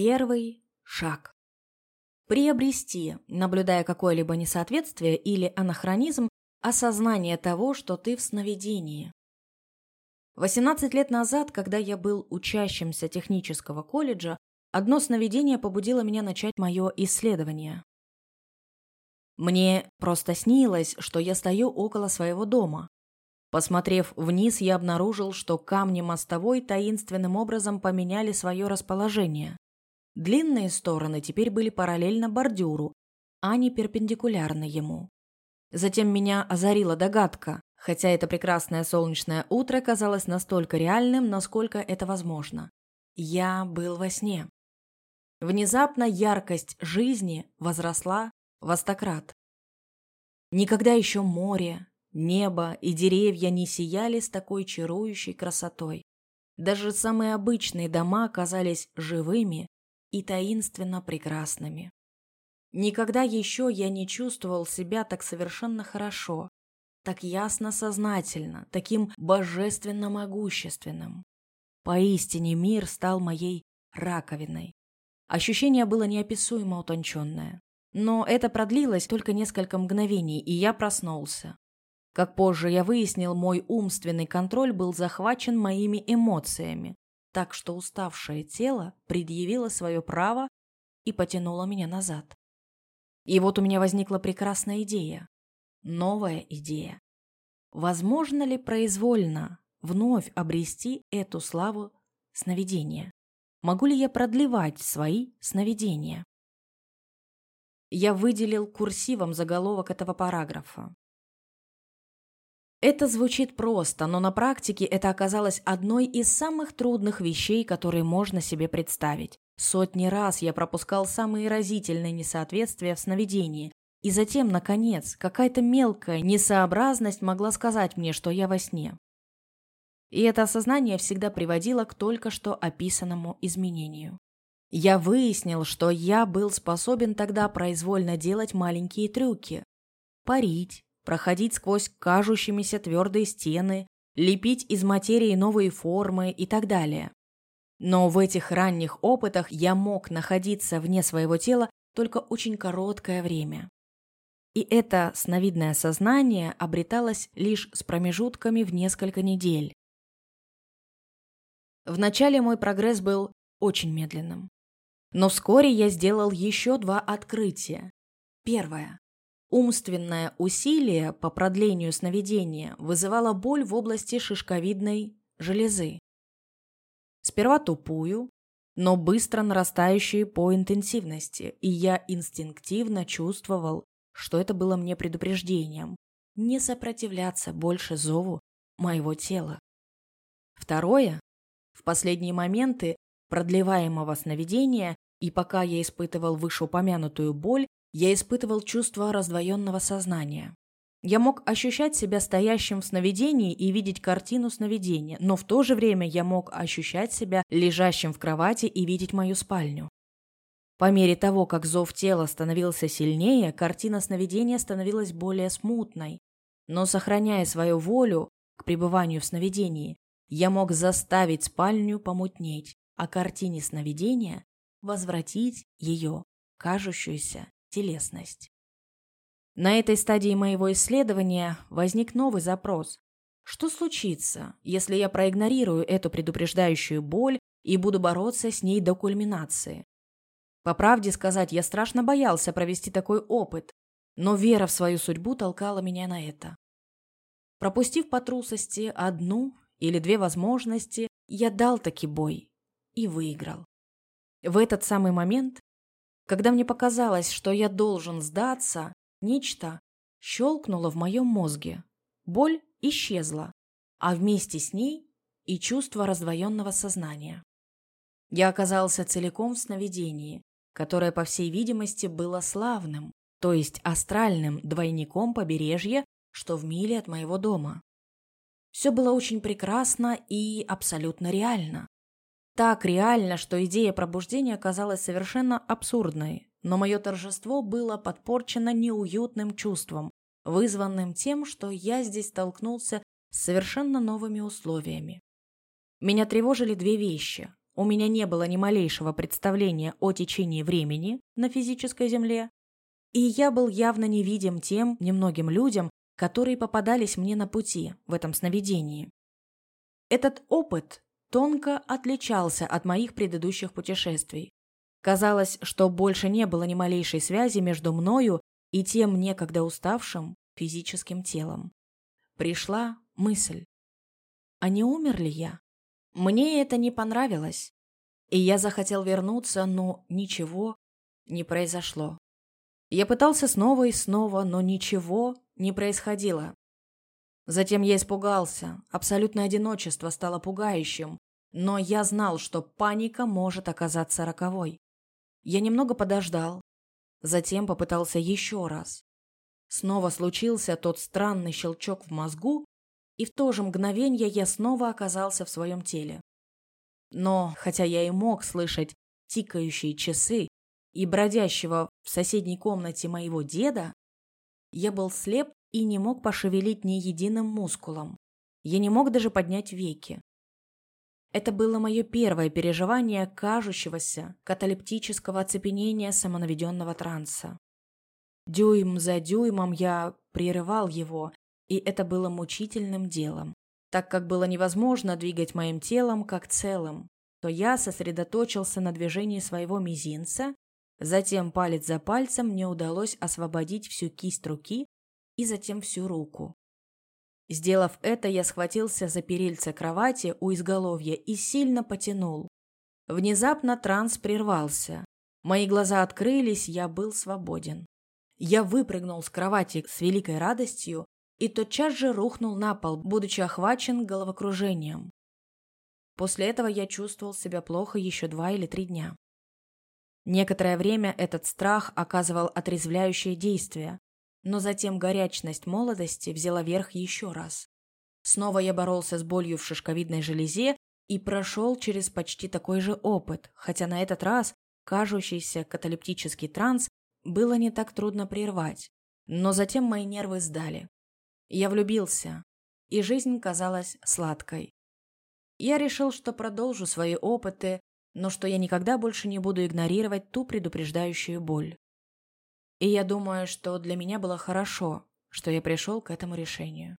Первый шаг. Приобрести, наблюдая какое-либо несоответствие или анахронизм, осознание того, что ты в сновидении. 18 лет назад, когда я был учащимся технического колледжа, одно сновидение побудило меня начать мое исследование. Мне просто снилось, что я стою около своего дома. Посмотрев вниз, я обнаружил, что камни мостовой таинственным образом поменяли свое расположение. Длинные стороны теперь были параллельно бордюру, а не перпендикулярны ему. Затем меня озарила догадка, хотя это прекрасное солнечное утро казалось настолько реальным, насколько это возможно. Я был во сне. Внезапно яркость жизни возросла в остократ. Никогда еще море, небо и деревья не сияли с такой чарующей красотой. Даже самые обычные дома оказались живыми и таинственно прекрасными. Никогда еще я не чувствовал себя так совершенно хорошо, так ясно сознательно, таким божественно могущественным. Поистине мир стал моей раковиной. Ощущение было неописуемо утонченное. Но это продлилось только несколько мгновений, и я проснулся. Как позже я выяснил, мой умственный контроль был захвачен моими эмоциями, так что уставшее тело предъявило свое право и потянуло меня назад. И вот у меня возникла прекрасная идея. Новая идея. Возможно ли произвольно вновь обрести эту славу сновидения? Могу ли я продлевать свои сновидения? Я выделил курсивом заголовок этого параграфа. Это звучит просто, но на практике это оказалось одной из самых трудных вещей, которые можно себе представить. Сотни раз я пропускал самые разительные несоответствия в сновидении, и затем, наконец, какая-то мелкая несообразность могла сказать мне, что я во сне. И это осознание всегда приводило к только что описанному изменению. Я выяснил, что я был способен тогда произвольно делать маленькие трюки. Парить, проходить сквозь кажущимися твердые стены, лепить из материи новые формы и так далее. Но в этих ранних опытах я мог находиться вне своего тела только очень короткое время. И это сновидное сознание обреталось лишь с промежутками в несколько недель. Вначале мой прогресс был очень медленным. Но вскоре я сделал еще два открытия. Первое. Умственное усилие по продлению сновидения вызывало боль в области шишковидной железы. Сперва тупую, но быстро нарастающую по интенсивности, и я инстинктивно чувствовал, что это было мне предупреждением не сопротивляться больше зову моего тела. Второе. В последние моменты продлеваемого сновидения и пока я испытывал вышеупомянутую боль, я испытывал чувство раздвоенного сознания. Я мог ощущать себя стоящим в сновидении и видеть картину сновидения, но в то же время я мог ощущать себя лежащим в кровати и видеть мою спальню. По мере того, как зов тела становился сильнее, картина сновидения становилась более смутной. Но, сохраняя свою волю к пребыванию в сновидении, я мог заставить спальню помутнеть, а картине сновидения возвратить ее кажущуюся телесность. На этой стадии моего исследования возник новый запрос. Что случится, если я проигнорирую эту предупреждающую боль и буду бороться с ней до кульминации? По правде сказать, я страшно боялся провести такой опыт, но вера в свою судьбу толкала меня на это. Пропустив по трусости одну или две возможности, я дал таки бой и выиграл. В этот самый момент, когда мне показалось, что я должен сдаться, нечто щелкнуло в моем мозге. Боль исчезла, а вместе с ней и чувство раздвоенного сознания. Я оказался целиком в сновидении, которое, по всей видимости, было славным, то есть астральным двойником побережья, что в миле от моего дома. Все было очень прекрасно и абсолютно реально. Так реально, что идея пробуждения казалась совершенно абсурдной, но мое торжество было подпорчено неуютным чувством, вызванным тем, что я здесь столкнулся с совершенно новыми условиями. Меня тревожили две вещи – у меня не было ни малейшего представления о течении времени на физической Земле, и я был явно невидим тем немногим людям, которые попадались мне на пути в этом сновидении. Этот опыт тонко отличался от моих предыдущих путешествий. Казалось, что больше не было ни малейшей связи между мною и тем некогда уставшим физическим телом. Пришла мысль. А не умер ли я? Мне это не понравилось. И я захотел вернуться, но ничего не произошло. Я пытался снова и снова, но ничего не происходило. Затем я испугался. Абсолютное одиночество стало пугающим. Но я знал, что паника может оказаться роковой. Я немного подождал. Затем попытался еще раз. Снова случился тот странный щелчок в мозгу, и в то же мгновение я снова оказался в своем теле. Но, хотя я и мог слышать тикающие часы и бродящего в соседней комнате моего деда, я был слеп и не мог пошевелить ни единым мускулом. Я не мог даже поднять веки. Это было мое первое переживание кажущегося каталептического оцепенения самонаведенного транса. Дюйм за дюймом я прерывал его, и это было мучительным делом. Так как было невозможно двигать моим телом как целым, то я сосредоточился на движении своего мизинца, затем палец за пальцем мне удалось освободить всю кисть руки и затем всю руку. Сделав это, я схватился за перильце кровати у изголовья и сильно потянул. Внезапно транс прервался. Мои глаза открылись, я был свободен. Я выпрыгнул с кровати с великой радостью и тотчас же рухнул на пол, будучи охвачен головокружением. После этого я чувствовал себя плохо еще два или три дня. Некоторое время этот страх оказывал отрезвляющее действие, но затем горячность молодости взяла верх еще раз. Снова я боролся с болью в шишковидной железе и прошел через почти такой же опыт, хотя на этот раз кажущийся каталептический транс было не так трудно прервать. Но затем мои нервы сдали. Я влюбился, и жизнь казалась сладкой. Я решил, что продолжу свои опыты, но что я никогда больше не буду игнорировать ту предупреждающую боль. И я думаю, что для меня было хорошо, что я пришел к этому решению.